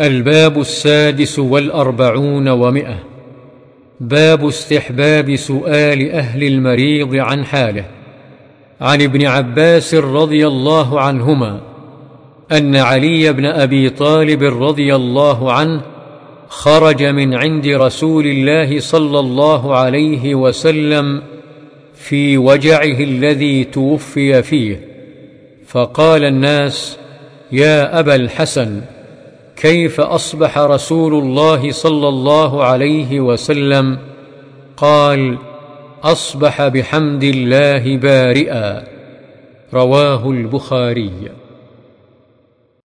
الباب السادس والأربعون ومئة. باب استحباب سؤال أهل المريض عن حاله. عن ابن عباس رضي الله عنهما أن علي بن أبي طالب رضي الله عنه خرج من عند رسول الله صلى الله عليه وسلم في وجعه الذي توفي فيه. فقال الناس يا أبا الحسن كيف أصبح رسول الله صلى الله عليه وسلم؟ قال أصبح بحمد الله بارئا. رواه البخاري.